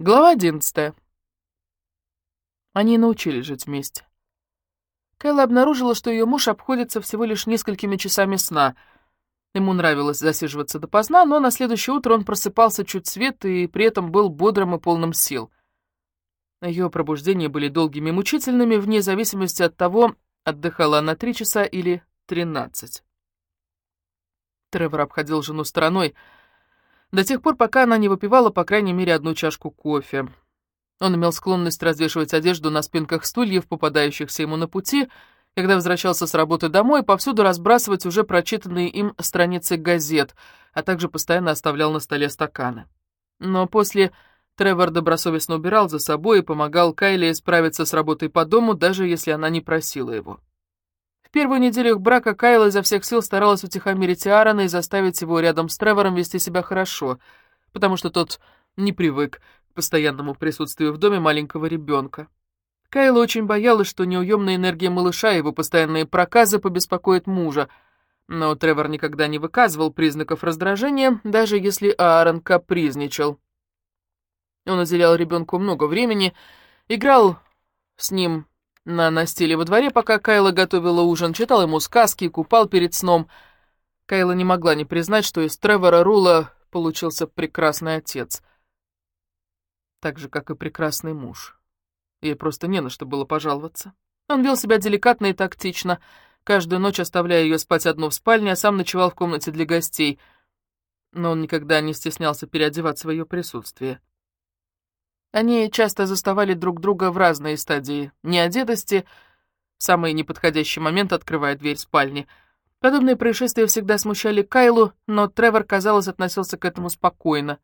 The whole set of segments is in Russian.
Глава одиннадцатая. Они научились жить вместе. Кайла обнаружила, что ее муж обходится всего лишь несколькими часами сна. Ему нравилось засиживаться допоздна, но на следующее утро он просыпался чуть свет и при этом был бодрым и полным сил. Ее пробуждения были долгими и мучительными, вне зависимости от того, отдыхала она три часа или тринадцать. Тревор обходил жену стороной, до тех пор, пока она не выпивала по крайней мере одну чашку кофе. Он имел склонность развешивать одежду на спинках стульев, попадающихся ему на пути, когда возвращался с работы домой, повсюду разбрасывать уже прочитанные им страницы газет, а также постоянно оставлял на столе стаканы. Но после Тревор добросовестно убирал за собой и помогал Кайле справиться с работой по дому, даже если она не просила его первую неделю их брака Кайла изо всех сил старалась утихомирить Аарона и заставить его рядом с Тревором вести себя хорошо, потому что тот не привык к постоянному присутствию в доме маленького ребенка. Кайла очень боялась, что неуемная энергия малыша и его постоянные проказы побеспокоят мужа, но Тревор никогда не выказывал признаков раздражения, даже если Аарон капризничал. Он уделял ребенку много времени, играл с ним на настиле во дворе, пока Кайла готовила ужин, читал ему сказки, купал перед сном. Кайла не могла не признать, что из Тревора Рула получился прекрасный отец. Так же, как и прекрасный муж. Ей просто не на что было пожаловаться. Он вел себя деликатно и тактично, каждую ночь оставляя ее спать одну в спальне, а сам ночевал в комнате для гостей. Но он никогда не стеснялся переодеваться в ее присутствие. Они часто заставали друг друга в разные стадии неодетости. Самый неподходящий момент открывая дверь спальни. Подобные происшествия всегда смущали Кайлу, но Тревор, казалось, относился к этому спокойно.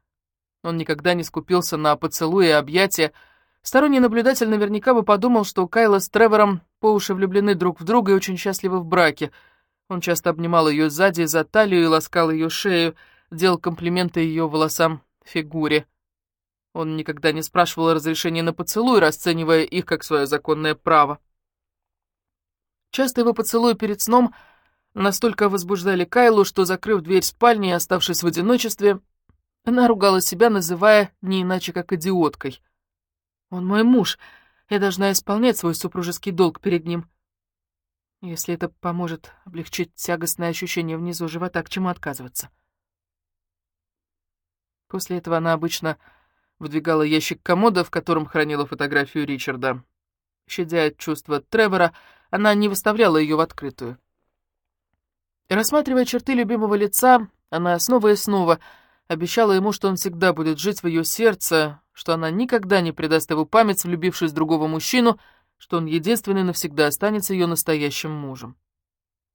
Он никогда не скупился на поцелуи и объятия. Сторонний наблюдатель наверняка бы подумал, что Кайла с Тревором по уши влюблены друг в друга и очень счастливы в браке. Он часто обнимал ее сзади за талию и ласкал ее шею, делал комплименты ее волосам, фигуре. Он никогда не спрашивал разрешения на поцелуй, расценивая их как свое законное право. Часто его поцелуи перед сном настолько возбуждали Кайлу, что, закрыв дверь спальни и оставшись в одиночестве, она ругала себя, называя не иначе как идиоткой. «Он мой муж, я должна исполнять свой супружеский долг перед ним. Если это поможет облегчить тягостное ощущение внизу живота, к чему отказываться?» После этого она обычно выдвигала ящик комода, в котором хранила фотографию Ричарда. Щадя чувства Тревора, она не выставляла ее в открытую. Рассматривая черты любимого лица, она снова и снова обещала ему, что он всегда будет жить в ее сердце, что она никогда не предаст его память, влюбившись в другого мужчину, что он единственный навсегда останется ее настоящим мужем.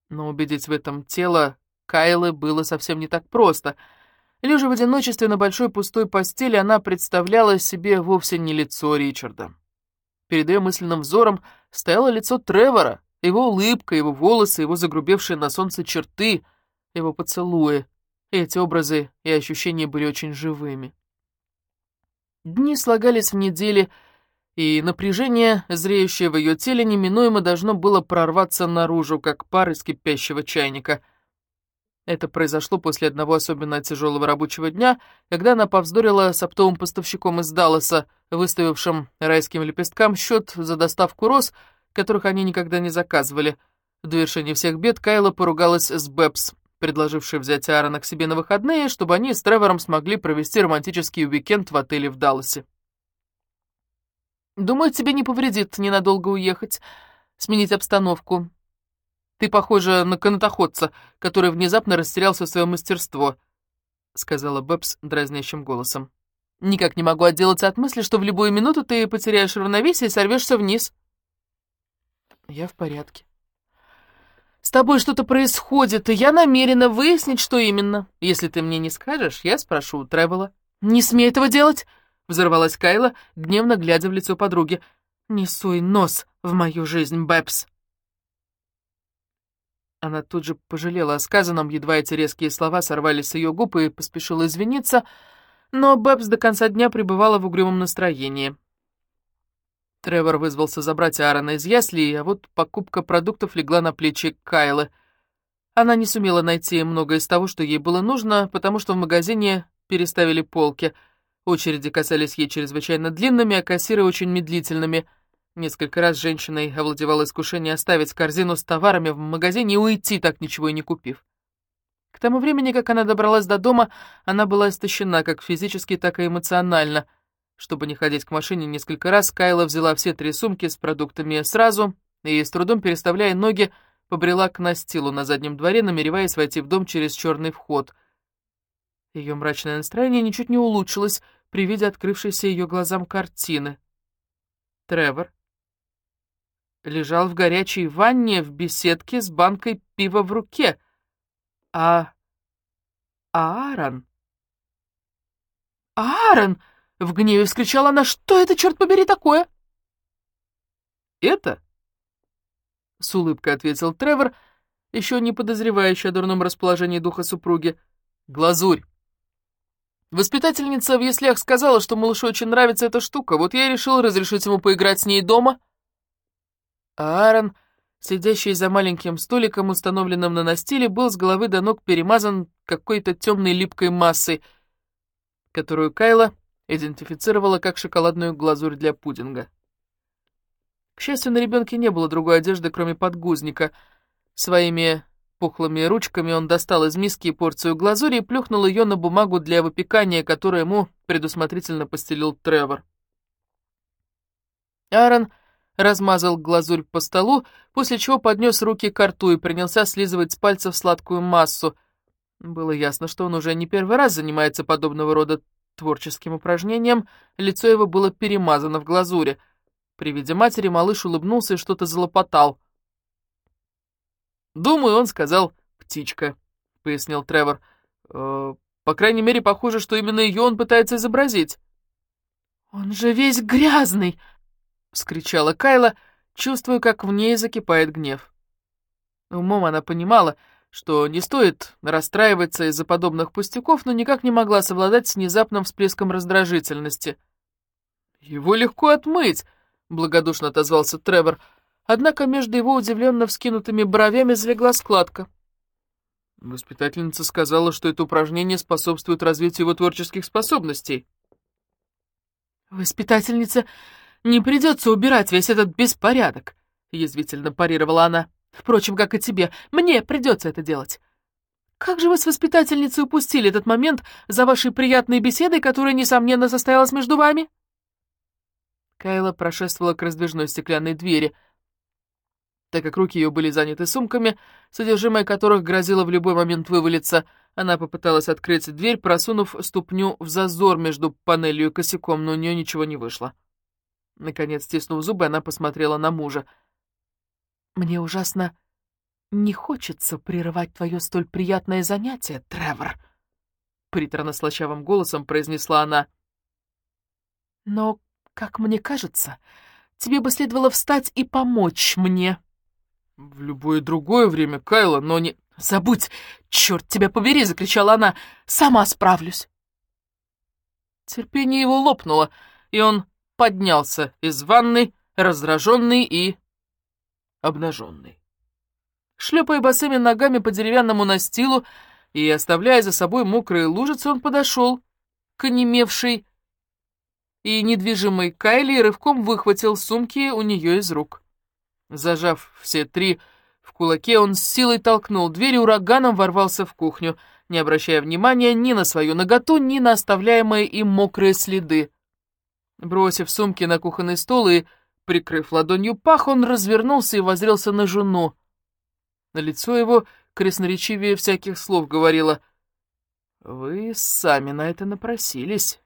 Но убедить в этом тело Кайлы было совсем не так просто — Лежа в одиночестве на большой пустой постели, она представляла себе вовсе не лицо Ричарда. Перед ее мысленным взором стояло лицо Тревора, его улыбка, его волосы, его загрубевшие на солнце черты, его поцелуи. Эти образы и ощущения были очень живыми. Дни слагались в недели, и напряжение, зреющее в ее теле, неминуемо должно было прорваться наружу, как пар из кипящего чайника — это произошло после одного особенно тяжелого рабочего дня, когда она повздорила с оптовым поставщиком из Далласа, выставившим райским лепесткам счет за доставку роз, которых они никогда не заказывали. В довершение всех бед Кайла поругалась с Бэбс, предложившей взять Аарона к себе на выходные, чтобы они с Тревором смогли провести романтический уикенд в отеле в Далласе. «Думаю, тебе не повредит ненадолго уехать, сменить обстановку», ты похожа на канатоходца, который внезапно растерялся свое мастерство», — сказала Бэбс дразнящим голосом. «Никак не могу отделаться от мысли, что в любую минуту ты потеряешь равновесие и сорвешься вниз». «Я в порядке». «С тобой что-то происходит, и я намерена выяснить, что именно. Если ты мне не скажешь, я спрошу у Тревела». «Не смей этого делать!» — взорвалась Кайла, гневно глядя в лицо подруги. «Не суй нос в мою жизнь, Бэбс!» Она тут же пожалела о сказанном, едва эти резкие слова сорвались с ее губ и поспешила извиниться, но Бэбс до конца дня пребывала в угрюмом настроении. Тревор вызвался забрать Аарона из ясли, а вот покупка продуктов легла на плечи Кайлы. Она не сумела найти многое из того, что ей было нужно, потому что в магазине переставили полки. Очереди казались ей чрезвычайно длинными, а кассиры очень медлительными. Несколько раз женщиной овладевало искушение оставить корзину с товарами в магазине и уйти, так ничего и не купив. К тому времени, как она добралась до дома, она была истощена как физически, так и эмоционально. Чтобы не ходить к машине несколько раз, Кайла взяла все три сумки с продуктами сразу и, с трудом переставляя ноги, побрела к настилу на заднем дворе, намереваясь войти в дом через черный вход. Ее мрачное настроение ничуть не улучшилось при виде открывшейся ее глазам картины. Тревор лежал в горячей ванне в беседке с банкой пива в руке — а... Аарон? Аарон! В гневе вскричала она. Что это, черт побери, такое? Это? С улыбкой ответил Тревор, еще не подозревающий о дурном расположении духа супруги. Глазурь. Воспитательница в яслях сказала, что малышу очень нравится эта штука, вот я и решил разрешить ему поиграть с ней дома. Аарон сидящий за маленьким столиком, установленным на настиле, был с головы до ног перемазан какой-то темной липкой массой, которую Кайла идентифицировала как шоколадную глазурь для пудинга. К счастью, на ребенке не было другой одежды, кроме подгузника. Своими пухлыми ручками он достал из миски порцию глазури и плюхнул ее на бумагу для выпекания, которую ему предусмотрительно постелил Тревор. Аарон размазал глазурь по столу, после чего поднес руки к рту и принялся слизывать с пальцев сладкую массу. Было ясно, что он уже не первый раз занимается подобного рода творческим упражнением, лицо его было перемазано в глазури. При виде матери малыш улыбнулся и что-то залопотал. «Думаю, он сказал «птичка», — пояснил Тревор. «Э, «По крайней мере, похоже, что именно ее он пытается изобразить». «Он же весь грязный!» Вскричала Кайла, чувствуя, как в ней закипает гнев. Умом она понимала, что не стоит расстраиваться из-за подобных пустяков, но никак не могла совладать с внезапным всплеском раздражительности. «Его легко отмыть», — благодушно отозвался Тревор, однако между его удивленно вскинутыми бровями залегла складка. Воспитательница сказала, что это упражнение способствует развитию его творческих способностей. «Воспитательница не придется убирать весь этот беспорядок», — язвительно парировала она. «Впрочем, как и тебе, мне придется это делать. Как же вы с воспитательницей упустили этот момент за вашей приятной беседой, которая, несомненно, состоялась между вами?» Кайла прошествовала к раздвижной стеклянной двери. Так как руки ее были заняты сумками, содержимое которых грозило в любой момент вывалиться, она попыталась открыть дверь, просунув ступню в зазор между панелью и косяком, но у нее ничего не вышло. Наконец, стиснув зубы, она посмотрела на мужа. «Мне ужасно не хочется прерывать твое столь приятное занятие, Тревор», — приторно-слащавым голосом произнесла она. «Но, как мне кажется, тебе бы следовало встать и помочь мне». «В любое другое время, Кайла, но не...» «Забудь! Черт тебя побери!» — закричала она. «Сама справлюсь!» Терпение его лопнуло, и он поднялся из ванны, раздраженный и обнаженный. Шлепая босыми ногами по деревянному настилу и оставляя за собой мокрые лужицы, он подошел к онемевшей и недвижимой Кайли и рывком выхватил сумки у нее из рук. Зажав все три в кулаке, он с силой толкнул дверь и ураганом ворвался в кухню, не обращая внимания ни на свою наготу, ни на оставляемые им мокрые следы. Бросив сумки на кухонный стол и, прикрыв ладонью пах, он развернулся и возрелся на жену. На лицо его красноречивее всяких слов говорило «Вы сами на это напросились,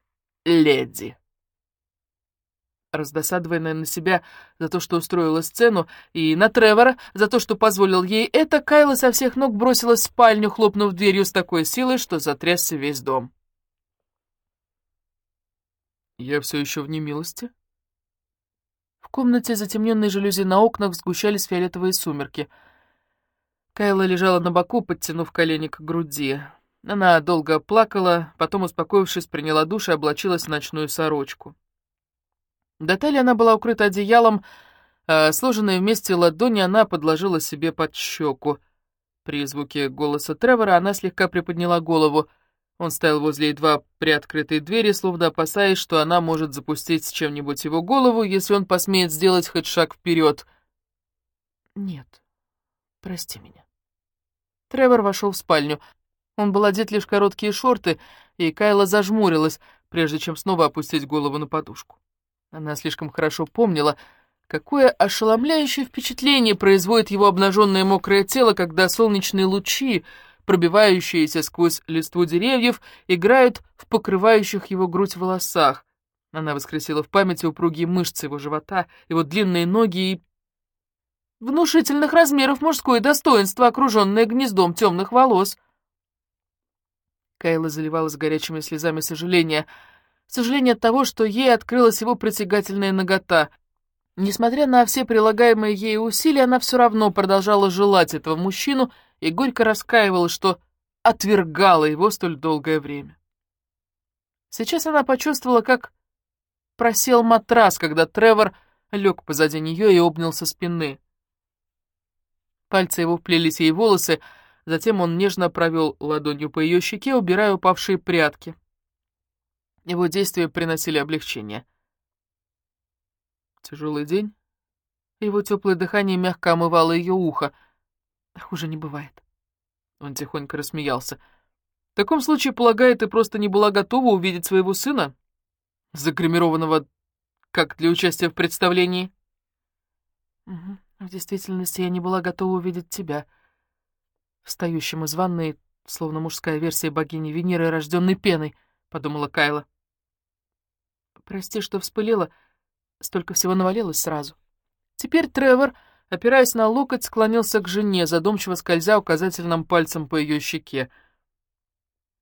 леди». Раздосадованная на себя за то, что устроила сцену, и на Тревора за то, что позволил ей это, Кайла со всех ног бросилась в спальню, хлопнув дверью с такой силой, что затрясся весь дом. Я все еще в немилости. В комнате, затемненной жалюзи на окнах, сгущались фиолетовые сумерки. Кайла лежала на боку, подтянув колени к груди. Она долго плакала, потом, успокоившись, приняла душ и облачилась в ночную сорочку. До талии она была укрыта одеялом, а сложенные вместе ладони она подложила себе под щеку. При звуке голоса Тревора она слегка приподняла голову. Он стоял возле едва приоткрытой двери, словно опасаясь, что она может запустить чем-нибудь его голову, если он посмеет сделать хоть шаг вперед. «Нет, прости меня». Тревор вошел в спальню. Он был одет лишь короткие шорты, и Кайла зажмурилась, прежде чем снова опустить голову на подушку. Она слишком хорошо помнила, какое ошеломляющее впечатление производит его обнаженное мокрое тело, когда солнечные лучи, пробивающиеся сквозь листву деревьев, играют в покрывающих его грудь волосах. Она воскресила в памяти упругие мышцы его живота, его длинные ноги и внушительных размеров мужское достоинство, окруженное гнездом темных волос — Кайла заливалась горячими слезами сожаления. Сожаление от того, что ей открылась его притягательная нагота. Несмотря на все прилагаемые ей усилия, она все равно продолжала желать этого мужчину и горько раскаивалась, что отвергала его столь долгое время. Сейчас она почувствовала, как просел матрас, когда Тревор лег позади нее и обнял со спины. Пальцы его вплелись ей волосы, Затем он нежно провел ладонью по ее щеке, убирая упавшие прятки. Его действия приносили облегчение. Тяжелый день. Его теплое дыхание мягко омывало ее ухо. Хуже не бывает. Он тихонько рассмеялся. В таком случае, полагаю, ты просто не была готова увидеть своего сына, загримированного как для участия в представлении? Угу. В действительности я не была готова увидеть тебя — встающим из ванной, словно мужская версия богини Венеры, рожденной пеной, — подумала Кайла. Прости, что вспылила, столько всего навалилось сразу. Теперь Тревор, опираясь на локоть, склонился к жене, задумчиво скользя указательным пальцем по ее щеке.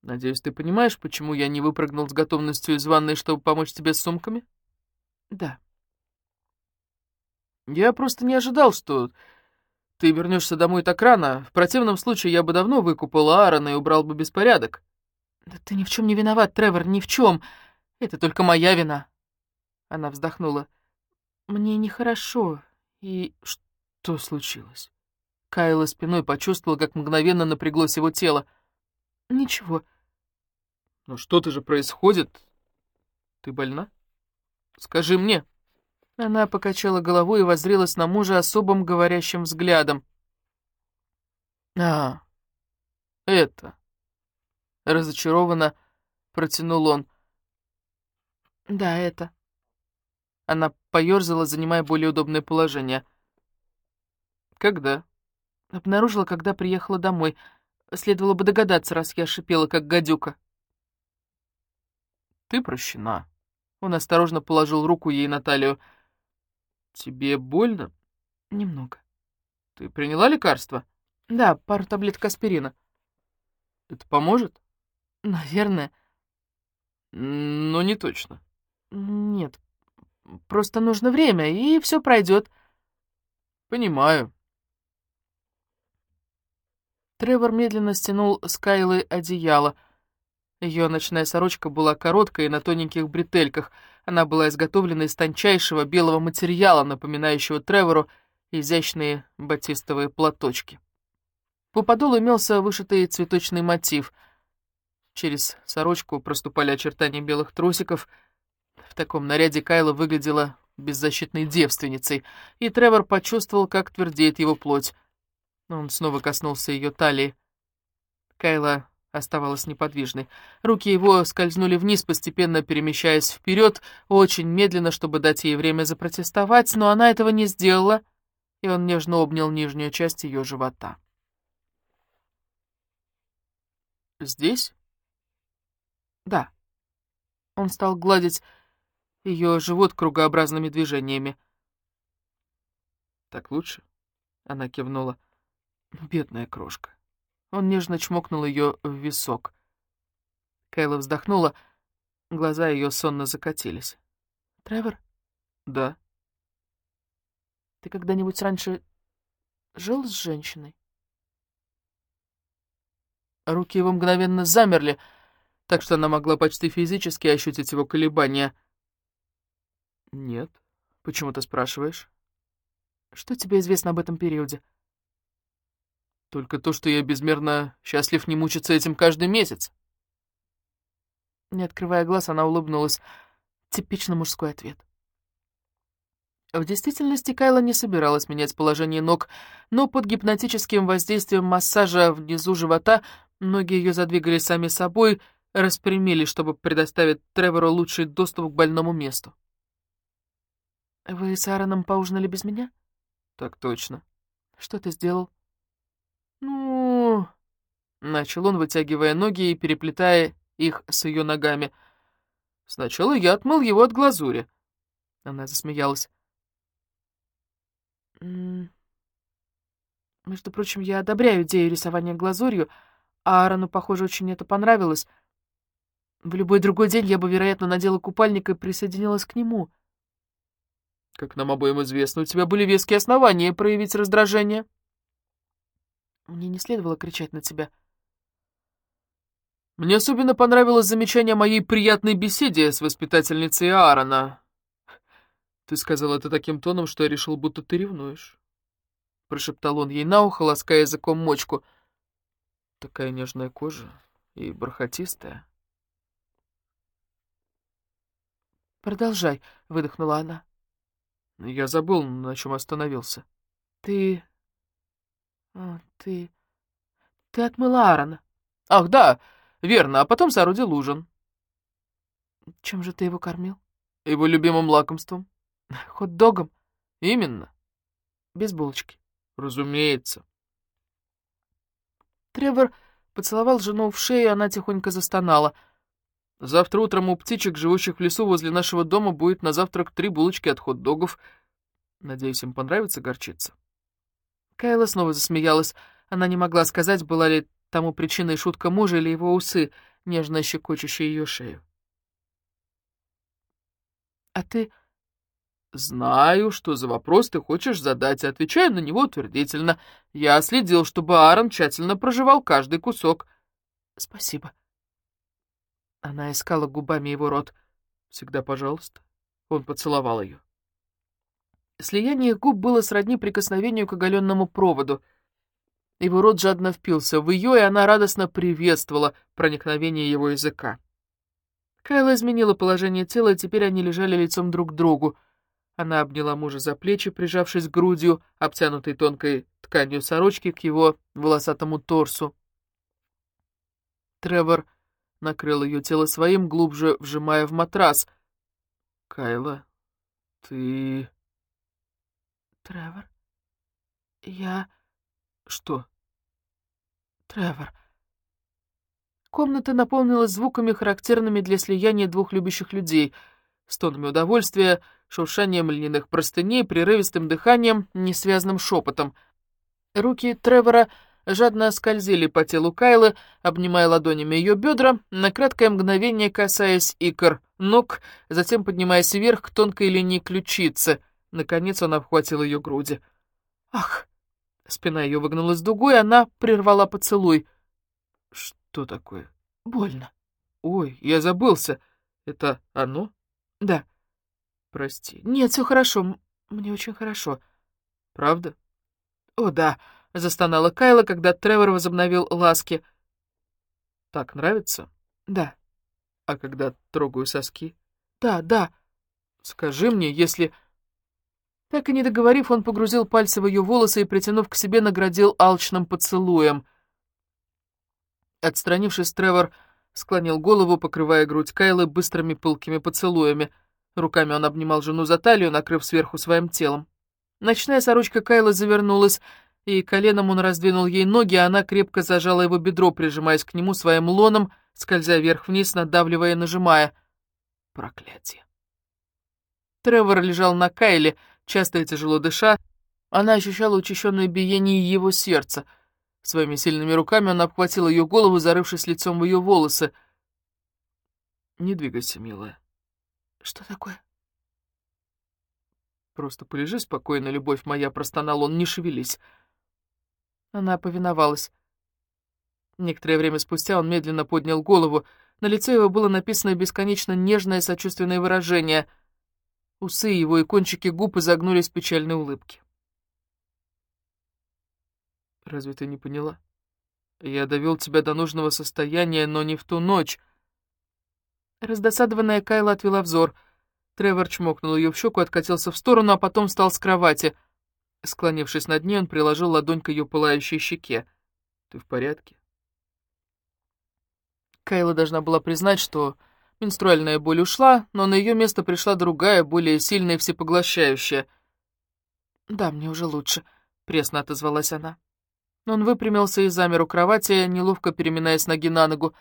«Надеюсь, ты понимаешь, почему я не выпрыгнул с готовностью из ванной, чтобы помочь тебе с сумками?» «Да». «Я просто не ожидал, что ты вернешься домой так рано. В противном случае я бы давно выкупал Аарона и убрал бы беспорядок. Да ты ни в чем не виноват, Тревор, ни в чем. Это только моя вина. Она вздохнула. Мне нехорошо. И что случилось? Кайла спиной почувствовала, как мгновенно напряглось его тело. Ничего. Ну что-то же происходит. Ты больна? Скажи мне. Она покачала головой и воззрелась на мужа особым говорящим взглядом. «А, это...» Разочарованно протянул он. «Да, это...» Она поёрзала, занимая более удобное положение. «Когда?» Обнаружила, когда приехала домой. Следовало бы догадаться, раз я шипела, как гадюка. «Ты прощена». Он осторожно положил руку ей на талию. «Тебе больно?» «Немного». «Ты приняла лекарство?» «Да, пару таблеток аспирина». «Это поможет?» «Наверное». «Но не точно». «Нет, просто нужно время, и все пройдет». «Понимаю». Тревор медленно стянул с Кайлы одеяло — ее ночная сорочка была короткой на тоненьких бретельках. Она была изготовлена из тончайшего белого материала, напоминающего Тревору изящные батистовые платочки. По подолу имелся вышитый цветочный мотив. Через сорочку проступали очертания белых трусиков. В таком наряде Кайла выглядела беззащитной девственницей, и Тревор почувствовал, как твердеет его плоть. Он снова коснулся ее талии. Кайла оставалась неподвижной. Руки его скользнули вниз, постепенно перемещаясь вперед, очень медленно, чтобы дать ей время запротестовать, но она этого не сделала, и он нежно обнял нижнюю часть ее живота. «Здесь?» «Да». Он стал гладить ее живот кругообразными движениями. «Так лучше?» — она кивнула. «Бедная крошка». Он нежно чмокнул ее в висок. Кайла вздохнула, глаза ее сонно закатились. «Тревор?» «Да». «Ты когда-нибудь раньше жил с женщиной?» Руки его мгновенно замерли, так что она могла почти физически ощутить его колебания. «Нет. Почему ты спрашиваешь?» «Что тебе известно об этом периоде?» Только то, что я безмерно счастлив не мучиться этим каждый месяц. Не открывая глаз, она улыбнулась. Типично мужской ответ. В действительности Кайла не собиралась менять положение ног, но под гипнотическим воздействием массажа внизу живота ноги ее задвигались сами собой, распрямились, чтобы предоставить Тревору лучший доступ к больному месту. «Вы с Аароном поужинали без меня?» «Так точно». «Что ты сделал?» «Ну...» Начал он, вытягивая ноги и переплетая их с ее ногами. «Сначала я отмыл его от глазури». Она засмеялась. Между прочим, я одобряю идею рисования глазурью, а Аарону, похоже, очень это понравилось. В любой другой день я бы, вероятно, надела купальник и присоединилась к нему. Как нам обоим известно, у тебя были веские основания проявить раздражение. Мне не следовало кричать на тебя. Мне особенно понравилось замечание о моей приятной беседе с воспитательницей Аарона. «Ты сказал это таким тоном, что я решил, будто ты ревнуешь», — прошептал он ей на ухо, лаская языком мочку. «Такая нежная кожа и бархатистая». «Продолжай», — выдохнула она. «Я забыл, на чем остановился». «Ты... О, ты... Ты отмыла Аарона». «Ах, да, верно, а потом соорудил ужин». «Чем же ты его кормил?» «Его любимым лакомством». Хот-догом? Именно. Без булочки. Разумеется. Тревор поцеловал жену в шею, она тихонько застонала. Завтра утром у птичек, живущих в лесу возле нашего дома, будет на завтрак три булочки от хот-догов. Надеюсь, им понравится горчица. Кайла снова засмеялась. Она не могла сказать, была ли тому причиной шутка мужа или его усы, нежно щекочущие ее шею. «А ты «Знаю, что за вопрос ты хочешь задать, и отвечаю на него утвердительно. Я следил, чтобы Аарон тщательно проживал каждый кусок». «Спасибо». Она искала губами его рот. «Всегда пожалуйста». Он поцеловал ее. Слияние губ было сродни прикосновению к оголенному проводу. Его рот жадно впился в ее, и она радостно приветствовала проникновение его языка. Кайла изменила положение тела, и теперь они лежали лицом друг к другу. Она обняла мужа за плечи, прижавшись грудью, обтянутой тонкой тканью сорочки, к его волосатому торсу. Тревор накрыл ее тело своим, глубже вжимая в матрас. «Кайла, ты...» «Тревор, я...» «Что?» «Тревор...» Комната наполнилась звуками, характерными для слияния двух любящих людей — стонами удовольствия, шуршанием льняных простыней, прерывистым дыханием, несвязным шепотом. Руки Тревора жадно скользили по телу Кайлы, обнимая ладонями ее бедра, на краткое мгновение касаясь икр ног, затем поднимаясь вверх к тонкой линии ключицы. Наконец он обхватил ее груди. «Ах!» Спина ее выгнулась дугой, она прервала поцелуй. «Что такое?» «Больно». «Ой, я забылся. Это оно?» «Да». «Прости». «Нет, все хорошо. Мне очень хорошо». «Правда?» «О, да», — застонала Кайла, когда Тревор возобновил ласки. «Так нравится?» «Да». «А когда трогаю соски?» «Да, да». «Скажи мне, если...» Так и не договорив, он погрузил пальцы в ее волосы и, притянув к себе, наградил алчным поцелуем. Отстранившись, Тревор склонил голову, покрывая грудь Кайлы быстрыми пылкими поцелуями. Руками он обнимал жену за талию, накрыв сверху своим телом. Ночная сорочка Кайлы завернулась, и коленом он раздвинул ей ноги, а она крепко зажала его бедро, прижимаясь к нему своим лоном, скользя вверх-вниз, надавливая и нажимая. Проклятие. Тревор лежал на Кайле, часто и тяжело дыша. Она ощущала учащенное биение его сердца — Своими сильными руками он обхватил ее голову, зарывшись лицом в ее волосы. «Не двигайся, милая». «Что такое?» «Просто полежи спокойно, любовь моя», — простонал он, — «не шевелись». Она повиновалась. Некоторое время спустя он медленно поднял голову. На лице его было написано бесконечно нежное сочувственное выражение. Усы его и кончики губ изогнулись печальной улыбке. Разве ты не поняла? Я довел тебя до нужного состояния, но не в ту ночь. Раздосадованная Кайла отвела взор. Тревор чмокнул ее в щеку, откатился в сторону, а потом встал с кровати. Склонившись над ней, он приложил ладонь к ее пылающей щеке. «Ты в порядке?» Кайла должна была признать, что менструальная боль ушла, но на ее место пришла другая, более сильная и всепоглощающая. «Да, мне уже лучше», — пресно отозвалась она. Он выпрямился и замер у кровати, неловко переминаясь ноги на ногу.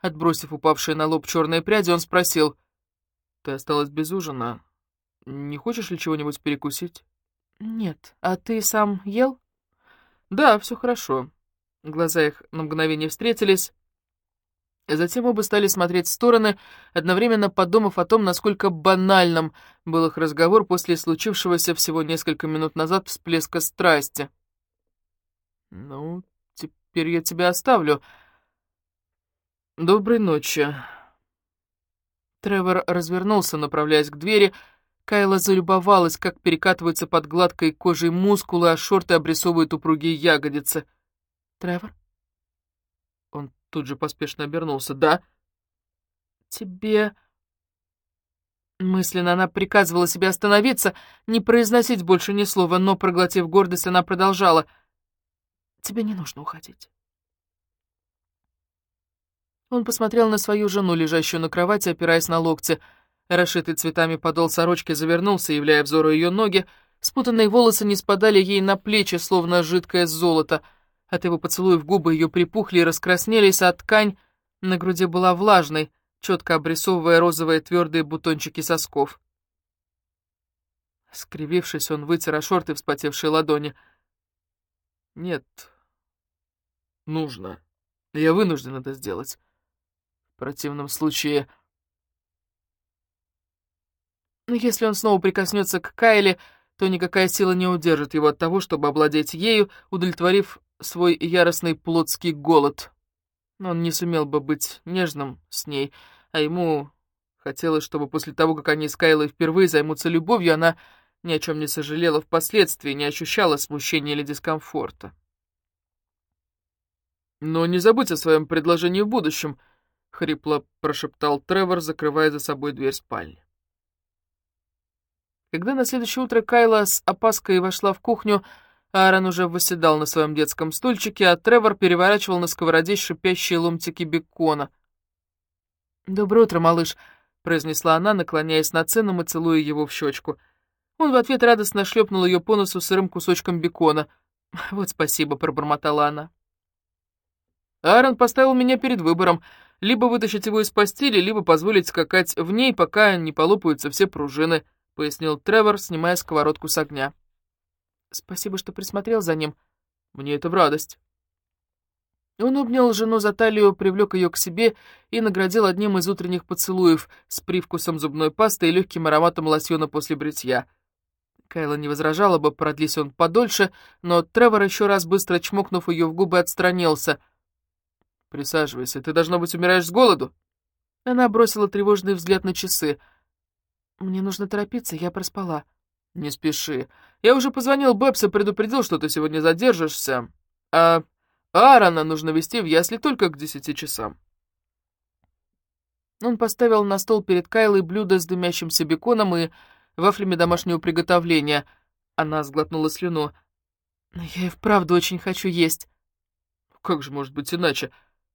Отбросив упавшие на лоб черные пряди, он спросил. «Ты осталась без ужина. Не хочешь ли чего-нибудь перекусить?» «Нет. А ты сам ел?» «Да, все хорошо». Глаза их на мгновение встретились. Затем оба стали смотреть в стороны, одновременно подумав о том, насколько банальным был их разговор после случившегося всего несколько минут назад всплеска страсти. «Ну, теперь я тебя оставлю. Доброй ночи». Тревор развернулся, направляясь к двери. Кайла залюбовалась, как перекатываются под гладкой кожей мускулы, а шорты обрисовывают упругие ягодицы. «Тревор?» Он тут же поспешно обернулся. «Да?» «Тебе...» Мысленно она приказывала себе остановиться, не произносить больше ни слова, но, проглотив гордость, она продолжала — Тебе не нужно уходить. Он посмотрел на свою жену, лежащую на кровати, опираясь на локти. Расшитый цветами подол сорочки завернулся, являя взору ее ноги. Спутанные волосы не спадали ей на плечи, словно жидкое золото. От его поцелуев губы ее припухли и раскраснелись, а ткань на груди была влажной, четко обрисовывая розовые твердые бутончики сосков. Скривившись, он вытер о шорты вспотевшие ладони. «Нет, нужно. Я вынужден это сделать. В противном случае... Если он снова прикоснется к Кайле, то никакая сила не удержит его от того, чтобы овладеть ею, удовлетворив свой яростный плотский голод. Он не сумел бы быть нежным с ней, а ему хотелось, чтобы после того, как они с Кайлой впервые займутся любовью, она ни о чем не сожалела впоследствии, не ощущала смущения или дискомфорта. «Но не забудь о своем предложении в будущем», — хрипло прошептал Тревор, закрывая за собой дверь спальни. Когда на следующее утро Кайла с опаской вошла в кухню, Аарон уже восседал на своем детском стульчике, а Тревор переворачивал на сковороде шипящие ломтики бекона. «Доброе утро, малыш», — произнесла она, наклоняясь над сыном и целуя его в щечку. Он в ответ радостно шлепнул ее по носу сырым кусочком бекона. «Вот спасибо», — пробормотала она. Аарон поставил меня перед выбором либо вытащить его из постели, либо позволить скакать в ней, пока не полопаются все пружины, — пояснил Тревор, снимая сковородку с огня. «Спасибо, что присмотрел за ним. Мне это в радость». Он обнял жену за талию, привлек ее к себе и наградил одним из утренних поцелуев с привкусом зубной пасты и легким ароматом лосьона после бритья. Кайла не возражала бы, продлись он подольше, но Тревор еще раз быстро чмокнув ее в губы, отстранился — «Присаживайся, ты, должно быть, умираешь с голоду?» Она бросила тревожный взгляд на часы. «Мне нужно торопиться, я проспала». «Не спеши. Я уже позвонил Бэбс и предупредил, что ты сегодня задержишься. А Аарона нужно вести в ясли только к десяти часам». Он поставил на стол перед Кайлой блюдо с дымящимся беконом и вафлями домашнего приготовления. Она сглотнула слюну. «Я и вправду очень хочу есть». «Как же может быть иначе?»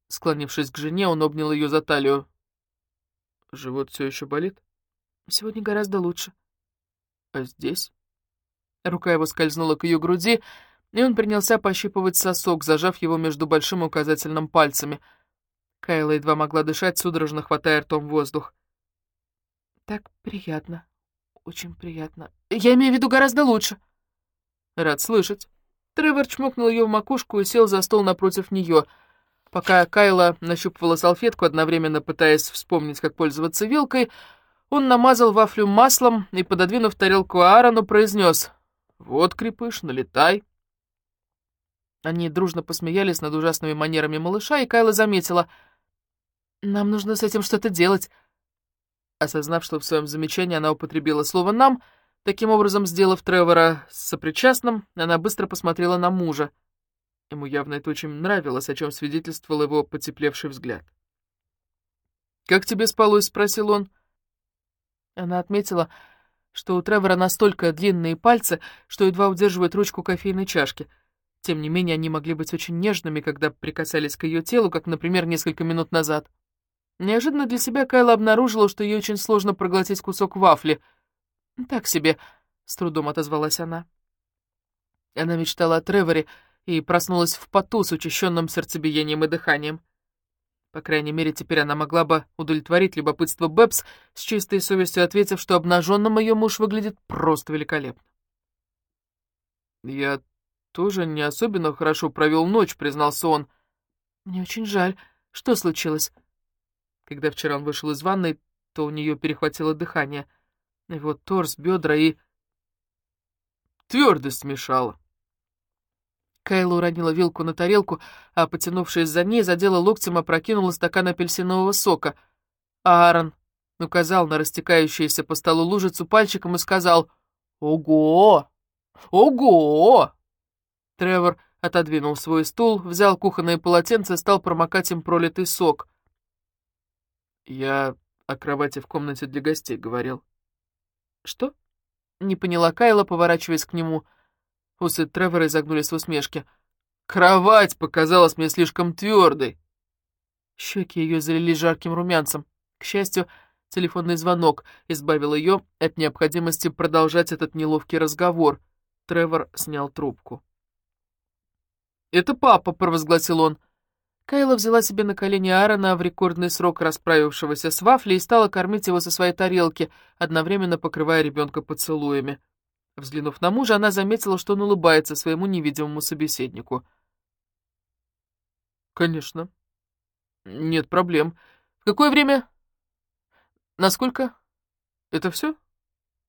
Склонившись к жене, он обнял ее за талию. «Живот все еще болит?» «Сегодня гораздо лучше». «А здесь?» Рука его скользнула к ее груди, и он принялся пощипывать сосок, зажав его между большим и указательным пальцами. Кайла едва могла дышать, судорожно хватая ртом воздух. «Так приятно, очень приятно. Я имею в виду гораздо лучше». «Рад слышать». Тревор чмокнул ее в макушку и сел за стол напротив нее — Пока Кайла нащупывала салфетку, одновременно пытаясь вспомнить, как пользоваться вилкой, он намазал вафлю маслом и, пододвинув тарелку Аарону, произнес «Вот, крепыш, налетай». Они дружно посмеялись над ужасными манерами малыша, и Кайла заметила «Нам нужно с этим что-то делать». Осознав, что в своем замечании она употребила слово «нам», таким образом сделав Тревора сопричастным, она быстро посмотрела на мужа. Ему явно это очень нравилось, о чем свидетельствовал его потеплевший взгляд. «Как тебе спалось?» — спросил он. Она отметила, что у Тревора настолько длинные пальцы, что едва удерживает ручку кофейной чашки. Тем не менее, они могли быть очень нежными, когда прикасались к ее телу, как, например, несколько минут назад. Неожиданно для себя Кайла обнаружила, что ей очень сложно проглотить кусок вафли. «Так себе», — с трудом отозвалась она. Она мечтала о Треворе и проснулась в поту с учащенным сердцебиением и дыханием. По крайней мере, теперь она могла бы удовлетворить любопытство Бэбс, с чистой совестью ответив, что обнаженным ее муж выглядит просто великолепно. «Я тоже не особенно хорошо провел ночь», — признался он. «Мне очень жаль. Что случилось?» Когда вчера он вышел из ванной, то у нее перехватило дыхание. Его торс, бедра и... Твердость мешала. Кайла уронила вилку на тарелку, а, потянувшись за ней, задела локтем, опрокинула стакан апельсинового сока. Аарон указал на растекающуюся по столу лужицу пальчиком и сказал «Ого! Ого!» Тревор отодвинул свой стул, взял кухонное полотенце и стал промокать им пролитый сок. «Я о кровати в комнате для гостей говорил». «Что?» — не поняла Кайла, поворачиваясь к нему. Усы Тревора изогнулись в усмешке. «Кровать показалась мне слишком твердой». Щеки ее залили жарким румянцем. К счастью, телефонный звонок избавил ее от необходимости продолжать этот неловкий разговор. Тревор снял трубку. «Это папа», — провозгласил он. Кайла взяла себе на колени Аарона в рекордный срок расправившегося с вафлей и стала кормить его со своей тарелки, одновременно покрывая ребенка поцелуями. Взглянув на мужа, она заметила, что он улыбается своему невидимому собеседнику. «Конечно. Нет проблем. В какое время? Насколько? Это все?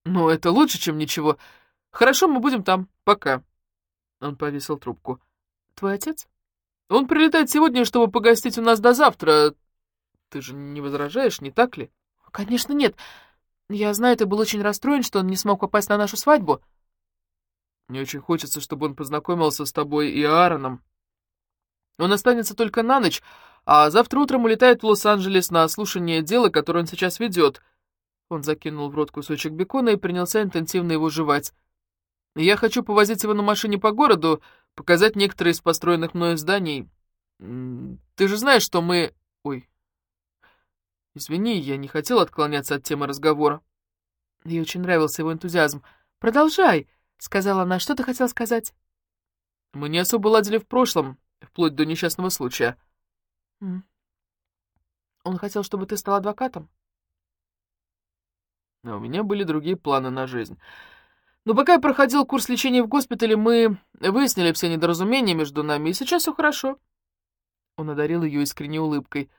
Ну, это лучше, чем ничего. Хорошо, мы будем там. Пока». Он повесил трубку. «Твой отец?» Он прилетает сегодня, чтобы погостить у нас до завтра. Ты же не возражаешь, не так ли? Конечно, нет. Я знаю, ты был очень расстроен, что он не смог попасть на нашу свадьбу. Мне очень хочется, чтобы он познакомился с тобой и Аароном. Он останется только на ночь, а завтра утром улетает в Лос-Анджелес на слушание дела, которое он сейчас ведет. Он закинул в рот кусочек бекона и принялся интенсивно его жевать. Я хочу повозить его на машине по городу, показать некоторые из построенных мною зданий. Ты же знаешь, что мы... Ой. Извини, я не хотел отклоняться от темы разговора. Ей очень нравился его энтузиазм. «Продолжай», — сказала она. «Что ты хотел сказать?» «Мы не особо ладили в прошлом, вплоть до несчастного случая». «Он хотел, чтобы ты стал адвокатом?» «А у меня были другие планы на жизнь». Но пока я проходил курс лечения в госпитале, мы выяснили все недоразумения между нами, и сейчас все хорошо. Он одарил ее искренней улыбкой.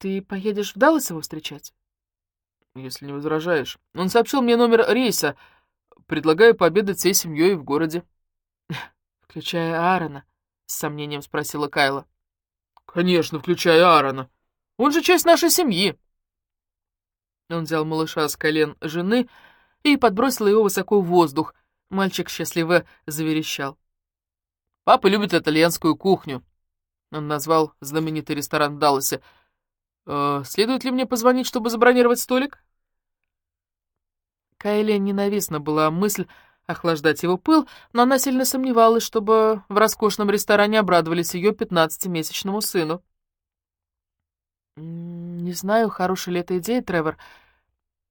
«Ты поедешь в Даллас его встречать?» «Если не возражаешь. Он сообщил мне номер рейса. Предлагаю пообедать всей семьей в городе». «Включая Аарона?» — с сомнением спросила Кайла. «Конечно, включая Аарона. Он же часть нашей семьи». Он взял малыша с колен жены и подбросила его высоко в воздух. Мальчик счастливо заверещал. «Папа любит итальянскую кухню», — он назвал знаменитый ресторан в Далласе. «Э, «Следует ли мне позвонить, чтобы забронировать столик?» Кайле ненавистна была мысль охлаждать его пыл, но она сильно сомневалась, чтобы в роскошном ресторане обрадовались ее пятнадцатимесячному сыну. «Не знаю, хорошая ли эта идея, Тревор»,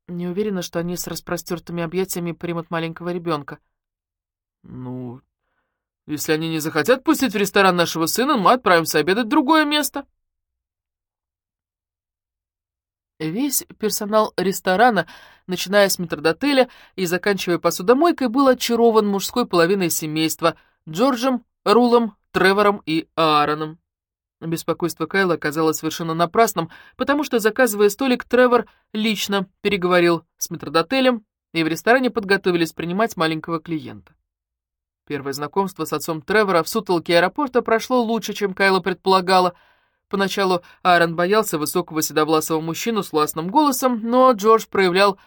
не уверена, что они с распростертыми объятиями примут маленького ребенка. Ну, если они не захотят пустить в ресторан нашего сына, мы отправимся обедать в другое место. Весь персонал ресторана, начиная с метрдотеля и заканчивая посудомойкой, был очарован мужской половиной семейства — Джорджем, Рулом, Тревором и Аароном. Беспокойство Кайла оказалось совершенно напрасным, потому что, заказывая столик, Тревор лично переговорил с метрдотелем, и в ресторане подготовились принимать маленького клиента. Первое знакомство с отцом Тревора в сутолке аэропорта прошло лучше, чем Кайла предполагала. Поначалу Аарон боялся высокого седовласого мужчину с властным голосом, но Джордж проявлял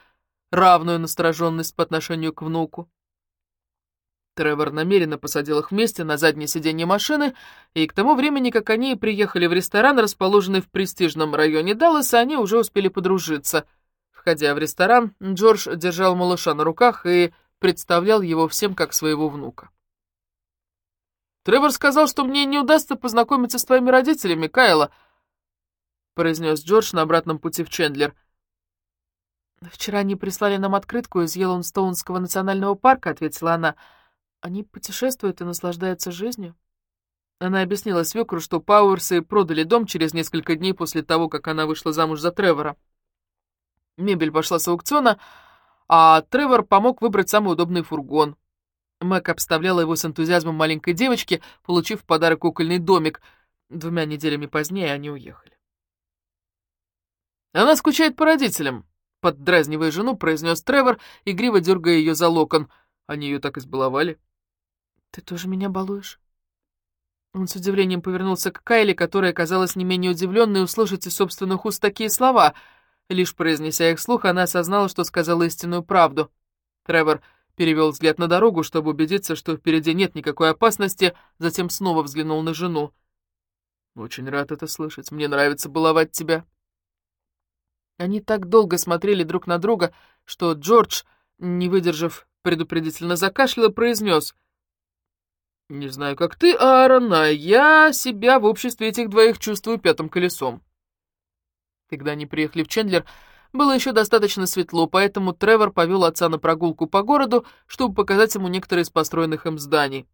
равную настороженность по отношению к внуку. Тревор намеренно посадил их вместе на заднее сиденье машины, и к тому времени, как они приехали в ресторан, расположенный в престижном районе Далласа, они уже успели подружиться. Входя в ресторан, Джордж держал малыша на руках и представлял его всем как своего внука. «Тревор сказал, что мне не удастся познакомиться с твоими родителями, Кайла», — произнес Джордж на обратном пути в Чендлер. «Вчера они прислали нам открытку из Йеллоустоунского национального парка», — ответила она. «Они путешествуют и наслаждаются жизнью». Она объяснила свекру, что Пауэрсы продали дом через несколько дней после того, как она вышла замуж за Тревора. Мебель пошла с аукциона, а Тревор помог выбрать самый удобный фургон. Мэг обставляла его с энтузиазмом маленькой девочки, получив в подарок кукольный домик. Двумя неделями позднее они уехали. «Она скучает по родителям», — поддразнивая жену, произнес Тревор, игриво дергая ее за локон. Они ее так избаловали. «Ты тоже меня балуешь?» Он с удивлением повернулся к Кайле, которая казалась не менее удивленной услышать из собственных уст такие слова. Лишь произнеся их вслух, она осознала, что сказала истинную правду. Тревор перевел взгляд на дорогу, чтобы убедиться, что впереди нет никакой опасности, затем снова взглянул на жену. «Очень рад это слышать. Мне нравится баловать тебя». Они так долго смотрели друг на друга, что Джордж, не выдержав, предупредительно закашлял произнес. «Не знаю, как ты, Аарон, а я себя в обществе этих двоих чувствую пятым колесом». Когда они приехали в Чендлер, было еще достаточно светло, поэтому Тревор повел отца на прогулку по городу, чтобы показать ему некоторые из построенных им зданий.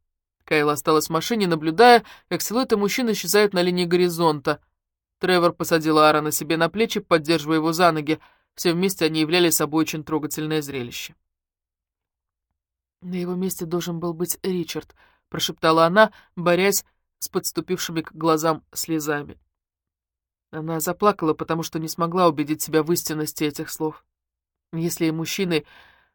Кайла осталась в машине, наблюдая, как силуэты мужчин исчезают на линии горизонта. Тревор посадил Аарона себе на плечи, поддерживая его за ноги. Все вместе они являли собой очень трогательное зрелище. «На его месте должен был быть Ричард», — прошептала она, борясь с подступившими к глазам слезами. Она заплакала, потому что не смогла убедить себя в истинности этих слов. Если и мужчиной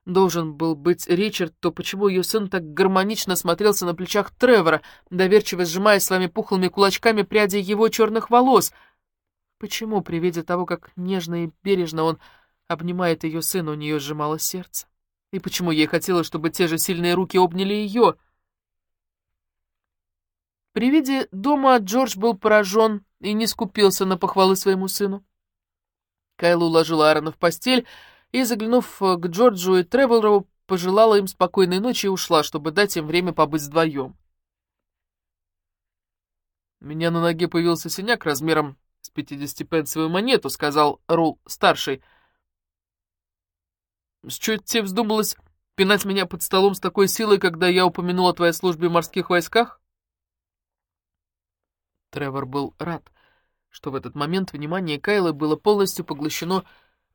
должен был быть Ричард, то почему ее сын так гармонично смотрелся на плечах Тревора, доверчиво сжимая своими пухлыми кулачками пряди его черных волос? Почему при виде того, как нежно и бережно он обнимает ее сына, у нее сжимало сердце? И почему ей хотелось, чтобы те же сильные руки обняли ее? При виде дома Джордж был поражен и не скупился на похвалы своему сыну. Кайла уложила Аарона в постель и, заглянув к Джорджу и Тревелеру, пожелала им спокойной ночи и ушла, чтобы дать им время побыть вдвоем. «У меня на ноге появился синяк размером с пятидесятипенсовую монету», — сказал Рул-старший. С чего тебе вздумалось пинать меня под столом с такой силой, когда я упомянул о твоей службе в морских войсках? Тревор был рад, что в этот момент внимание Кайлы было полностью поглощено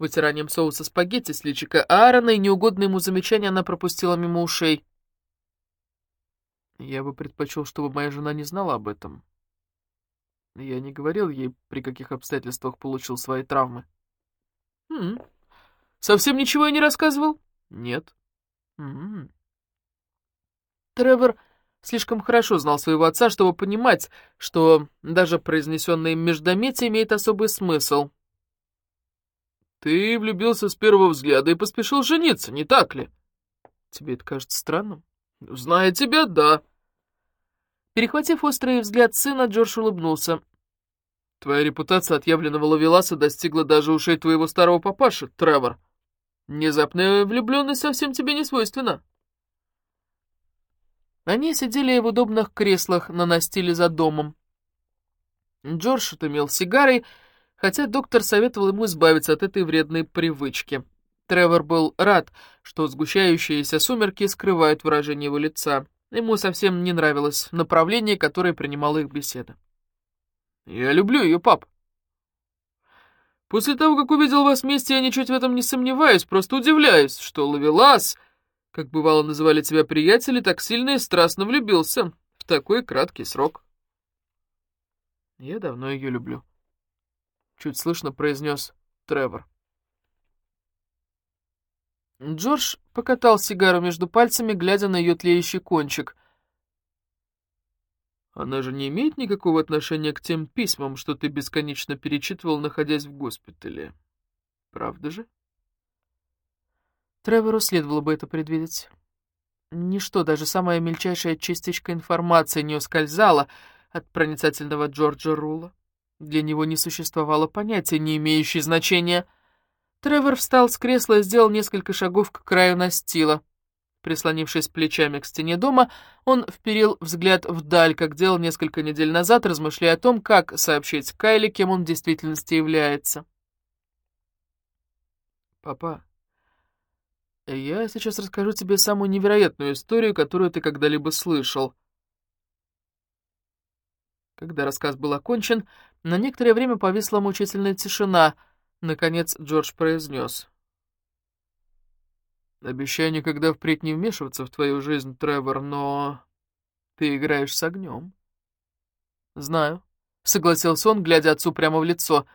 вытиранием соуса спагетти с личика Аарона, и неугодное ему замечание она пропустила мимо ушей. Я бы предпочел, чтобы моя жена не знала об этом. Я не говорил ей, при каких обстоятельствах получил свои травмы. Хм, Совсем ничего я не рассказывал? Нет. М-м. Тревор слишком хорошо знал своего отца, чтобы понимать, что даже произнесенное междометие имеет особый смысл. «Ты влюбился с первого взгляда и поспешил жениться, не так ли?» «Тебе это кажется странным?» «Зная тебя, да». Перехватив острый взгляд сына, Джордж улыбнулся. «Твоя репутация отъявленного ловеласа достигла даже ушей твоего старого папаши, Тревор. Внезапная влюбленность совсем тебе не свойственна. Они сидели в удобных креслах на настиле за домом. Джордж отымел сигарой, хотя доктор советовал ему избавиться от этой вредной привычки. Тревор был рад, что сгущающиеся сумерки скрывают выражение его лица. Ему совсем не нравилось направление, которое принимала их беседа. «Я люблю ее, пап», После того, как увидел вас вместе, я ничуть в этом не сомневаюсь, просто удивляюсь, что Лавелас, как бывало называли тебя приятели, так сильно и страстно влюбился в такой краткий срок. Я давно ее люблю. Чуть слышно произнес Тревор. Джордж покатал сигару между пальцами, глядя на ее тлеющий кончик — она же не имеет никакого отношения к тем письмам, что ты бесконечно перечитывал, находясь в госпитале. Правда же? Тревору следовало бы это предвидеть. Ничто, даже самая мельчайшая частичка информации не ускользала от проницательного Джорджа Рула. Для него не существовало понятия, не имеющее значения. Тревор встал с кресла и сделал несколько шагов к краю настила. Прислонившись плечами к стене дома, он вперил взгляд вдаль, как делал несколько недель назад, размышляя о том, как сообщить Кайле, кем он в действительности является. «Папа, я сейчас расскажу тебе самую невероятную историю, которую ты когда-либо слышал». Когда рассказ был окончен, на некоторое время повисла мучительная тишина. Наконец Джордж произнес. Обещаю никогда впредь не вмешиваться в твою жизнь, Тревор, но ты играешь с огнем. Знаю, согласился он, глядя отцу прямо в лицо.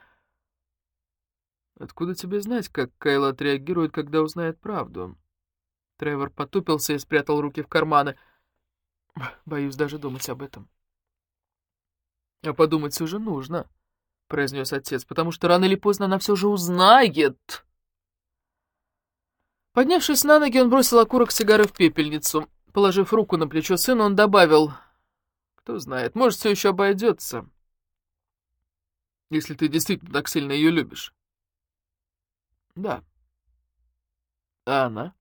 Откуда тебе знать, как Кайл отреагирует, когда узнает правду? Тревор потупился и спрятал руки в карманы. Боюсь даже думать об этом. А подумать все же нужно, произнес отец, потому что рано или поздно она все же узнает. Поднявшись на ноги, он бросил окурок сигары в пепельницу. Положив руку на плечо сына, он добавил, «Кто знает, может, все еще обойдется, если ты действительно так сильно ее любишь». «Да». «А она?»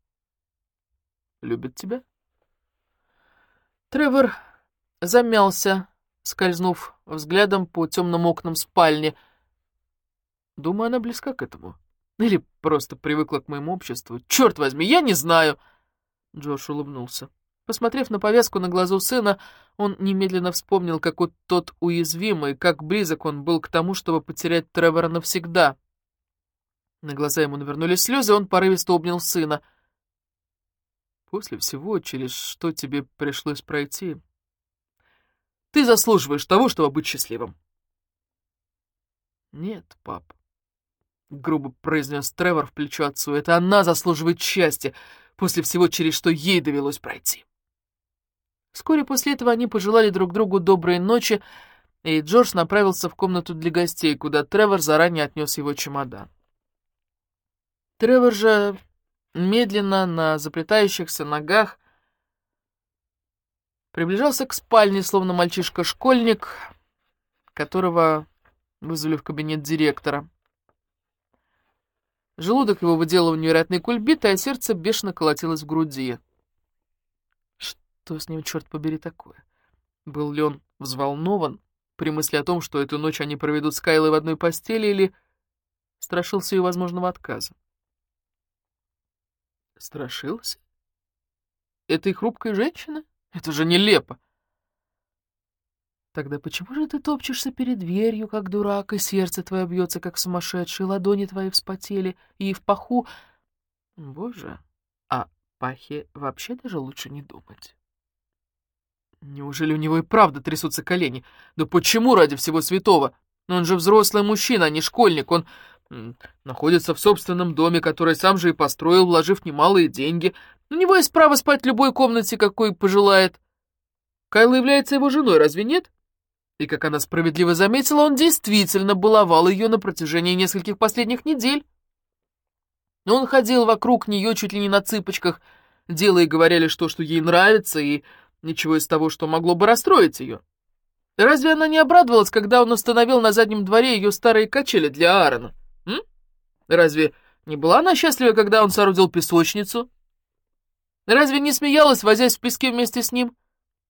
«Любит тебя?» Тревор замялся, скользнув взглядом по темным окнам спальни. «Думаю, она близка к этому». Или просто привыкла к моему обществу. Черт возьми, я не знаю!» Джош улыбнулся. Посмотрев на повязку на глазу сына, он немедленно вспомнил, какой тот уязвимый, как близок он был к тому, чтобы потерять Тревора навсегда. На глаза ему навернулись слезы, он порывисто обнял сына. «После всего, через что тебе пришлось пройти, ты заслуживаешь того, чтобы быть счастливым». «Нет, пап», грубо произнес Тревор в плечо отцу. «Это она заслуживает счастья после всего, через что ей довелось пройти». Вскоре после этого они пожелали друг другу доброй ночи, и Джордж направился в комнату для гостей, куда Тревор заранее отнес его чемодан. Тревор же медленно на заплетающихся ногах приближался к спальне, словно мальчишка-школьник, которого вызвали в кабинет директора. Желудок его выделывал невероятные кульбиты, а сердце бешено колотилось в груди. Что с ним, черт побери, такое? Был ли он взволнован при мысли о том, что эту ночь они проведут с Кайлой в одной постели, или страшился ее возможного отказа? Страшился? Этой хрупкой женщины? Это же нелепо. Тогда почему же ты топчешься перед дверью, как дурак, и сердце твое бьется, как сумасшедший, ладони твои вспотели, и в паху... Боже, а пахе вообще даже лучше не думать. Неужели у него и правда трясутся колени? Да почему ради всего святого? Он же взрослый мужчина, а не школьник. Он находится в собственном доме, который сам же и построил, вложив немалые деньги. У него есть право спать в любой комнате, какой пожелает. Кайла является его женой, разве нет? И, как она справедливо заметила, он действительно баловал ее на протяжении нескольких последних недель. Он ходил вокруг нее чуть ли не на цыпочках, делая и говорили, что, что ей нравится, и ничего из того, что могло бы расстроить ее. Разве она не обрадовалась, когда он установил на заднем дворе ее старые качели для Аарона? М? Разве не была она счастлива, когда он соорудил песочницу? Разве не смеялась, возясь в песке вместе с ним?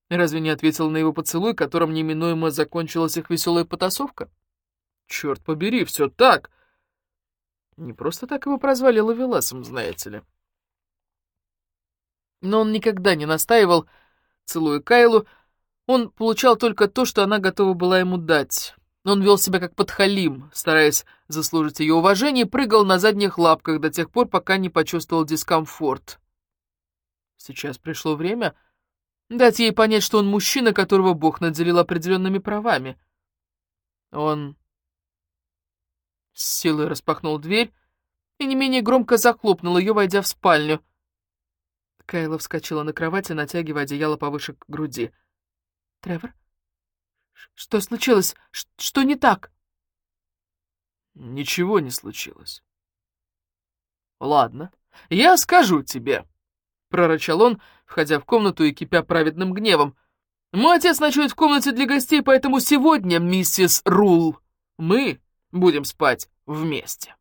Разве не ответил на его поцелуй, которым неминуемо закончилась их веселая потасовка? Черт побери, все так! Не просто так его прозвали Лавеласом, знаете ли. Но он никогда не настаивал, целуя Кайлу, он получал только то, что она готова была ему дать. Он вел себя как подхалим, стараясь заслужить ее уважение, прыгал на задних лапках до тех пор, пока не почувствовал дискомфорт. Сейчас пришло время Дать ей понять, что он мужчина, которого Бог наделил определенными правами. Он с силой распахнул дверь и не менее громко захлопнул ее, войдя в спальню. Кайла вскочила на кровати, натягивая одеяло повыше к груди. «Тревор? Что случилось? Что не так?» «Ничего не случилось». «Ладно, я скажу тебе». прорычал он, входя в комнату и кипя праведным гневом. «Мой отец ночует в комнате для гостей, поэтому сегодня, миссис Рул, мы будем спать вместе».